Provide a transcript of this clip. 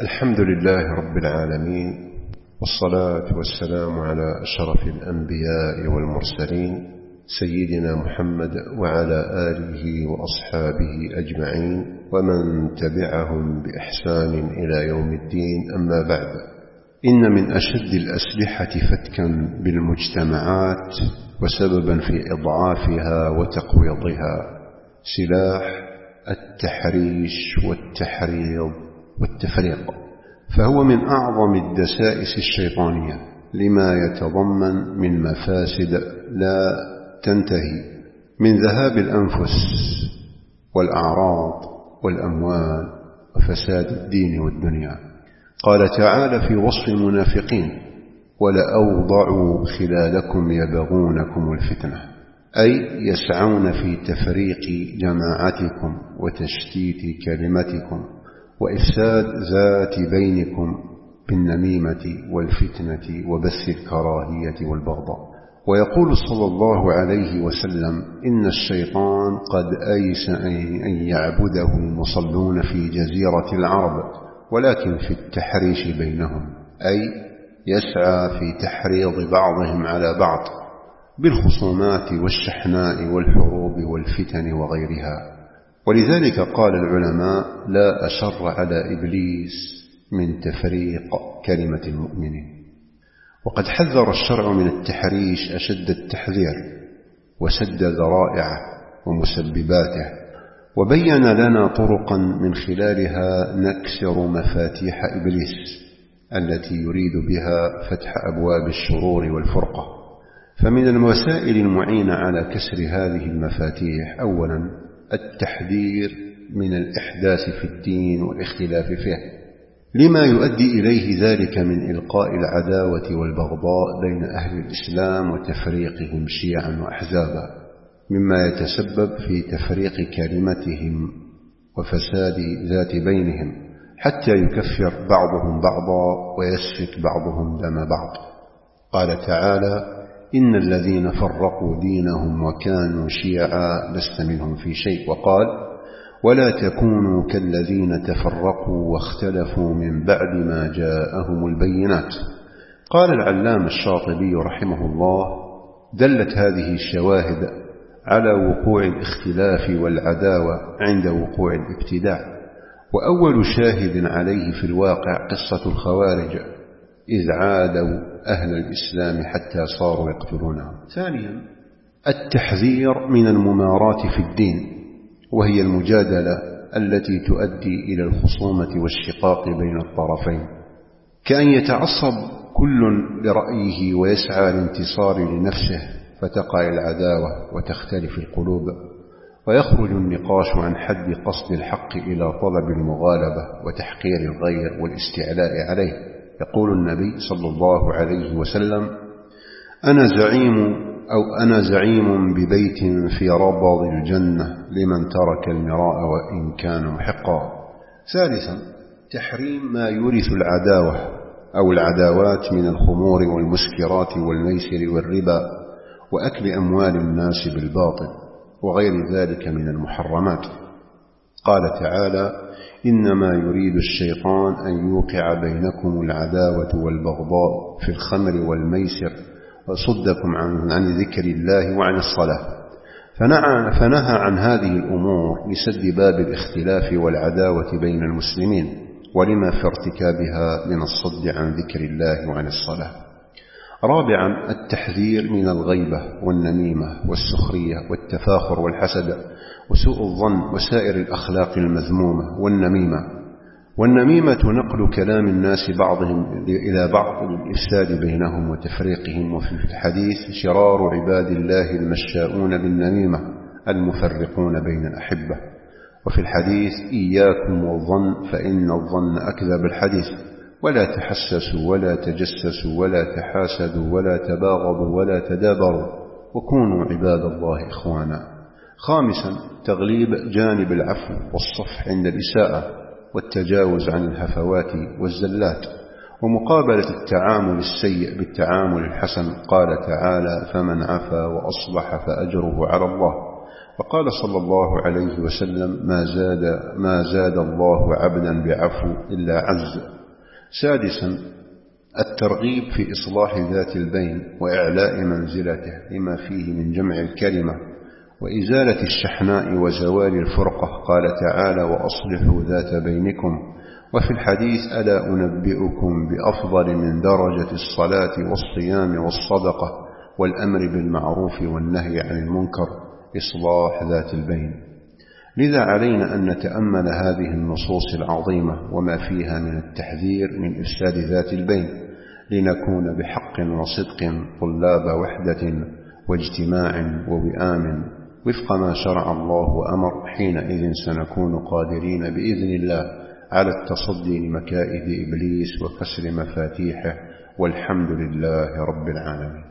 الحمد لله رب العالمين والصلاة والسلام على أشرف الأنبياء والمرسلين سيدنا محمد وعلى آله وأصحابه أجمعين ومن تبعهم بإحسان إلى يوم الدين أما بعد. إن من أشد الأسلحة فتكا بالمجتمعات وسببا في إضعافها وتقويضها. سلاح التحريش والتحريض. والتفريق. فهو من أعظم الدسائس الشيطانية لما يتضمن من مفاسد لا تنتهي من ذهاب الأنفس والأعراض والأموال وفساد الدين والدنيا. قال تعالى في وصف المنافقين ولأوضعوا خلالكم يبغونكم الفتنة أي يسعون في تفريق جماعتكم وتشتيت كلمتكم. وإفساد ذات بينكم بالنميمة والفتنة وبث الكراهية والبغضاء. ويقول صلى الله عليه وسلم إن الشيطان قد أيس أن يعبده المصلون في جزيرة العرب ولكن في التحريش بينهم أي يسعى في تحريض بعضهم على بعض بالخصومات والشحناء والحروب والفتن وغيرها. ولذلك قال العلماء لا أشر على إبليس من تفريق كلمة المؤمنين وقد حذر الشرع من التحريش أشد التحذير وسد ذرائعه ومسبباته وبين لنا طرقا من خلالها نكسر مفاتيح إبليس التي يريد بها فتح أبواب الشرور والفرقة. فمن الوسائل المعينة على كسر هذه المفاتيح أولا التحذير من الإحداث في الدين والاختلاف فيه. لما يؤدي إليه ذلك من إلقاء العداوة والبغضاء بين أهل الإسلام وتفريقهم شيعا وأحزابا مما يتسبب في تفريق كلمتهم وفساد ذات بينهم حتى يكفر بعضهم بعضا ويسفك بعضهم دم بعض. قال تعالى إن الذين فرقوا دينهم وكانوا شيعا لست منهم في شيء وقال ولا تكونوا كالذين تفرقوا واختلفوا من بعد ما جاءهم البينات. قال العلام الشاطبي رحمه الله دلت هذه الشواهد على وقوع الاختلاف والعداوة عند وقوع الابتداع. وأول شاهد عليه في الواقع قصة الخوارج. إذ عادوا أهل الإسلام حتى صاروا يقتلونهم ثانيا التحذير من الممارات في الدين وهي المجادلة التي تؤدي إلى الخصومة والشقاق بين الطرفين. كأن يتعصب كل لرأيه ويسعى لانتصار لنفسه فتقع العداوة وتختلف القلوب ويخرج النقاش عن حد قصد الحق إلى طلب المغالبة وتحقير الغير والاستعلاء عليه. يقول النبي صلى الله عليه وسلم أنا زعيم أو أنا زعيم ببيت في ربض الجنة لمن ترك المراء وإن كان محقا. ثالثا تحريم ما يورث العداوة أو العداوات من الخمور والمسكرات والميسر والربا وأكل أموال الناس بالباطل وغير ذلك من المحرمات. قال تعالى إنما يريد الشيطان أن يوقع بينكم العداوة والبغضاء في الخمر والميسر وصدكم عن, عن ذكر الله وعن الصلاة. فنهى عن هذه الأمور لسد باب الاختلاف والعداوة بين المسلمين ولما في ارتكابها من الصد عن ذكر الله وعن الصلاة. رابعا التحذير من الغيبة والنميمة والسخرية والتفاخر والحسد وسوء الظن وسائر الأخلاق المذمومة والنميمة. والنميمة نقل كلام الناس بعضهم إلى بعض للإفساد بينهم وتفريقهم وفي الحديث شرار عباد الله المشاؤون بالنميمة المفرقون بين الأحبة. وفي الحديث إياكم والظن فإن الظن أكذب الحديث. ولا تحسسوا ولا تجسسوا ولا تحاسدوا ولا تباغضوا ولا تدابروا وكونوا عباد الله إخوانا. خامسا تغليب جانب العفو والصفح عند الإساءة والتجاوز عن الهفوات والزلات ومقابلة التعامل السيء بالتعامل الحسن قال تعالى فمن عفا وأصلح فأجره على الله. وقال صلى الله عليه وسلم ما زاد, ما زاد الله عبدا بعفو إلا عز. سادسا الترغيب في إصلاح ذات البين وإعلاء منزلته لما فيه من جمع الكلمة وإزالة الشحناء وزوال الفرقة. قال تعالى وأصلحوا ذات بينكم. وفي الحديث ألا أنبئكم بأفضل من درجة الصلاة والصيام والصدقة والأمر بالمعروف والنهي عن المنكر. إصلاح ذات البين. لذا علينا أن نتأمل هذه النصوص العظيمة وما فيها من التحذير من إفساد ذات البين لنكون بحق وصدق طلاب وحدة واجتماع ووئام وفق ما شرع الله وأمر حينئذ سنكون قادرين بإذن الله على التصدي لمكائد إبليس وكسر مفاتيحه والحمد لله رب العالمين.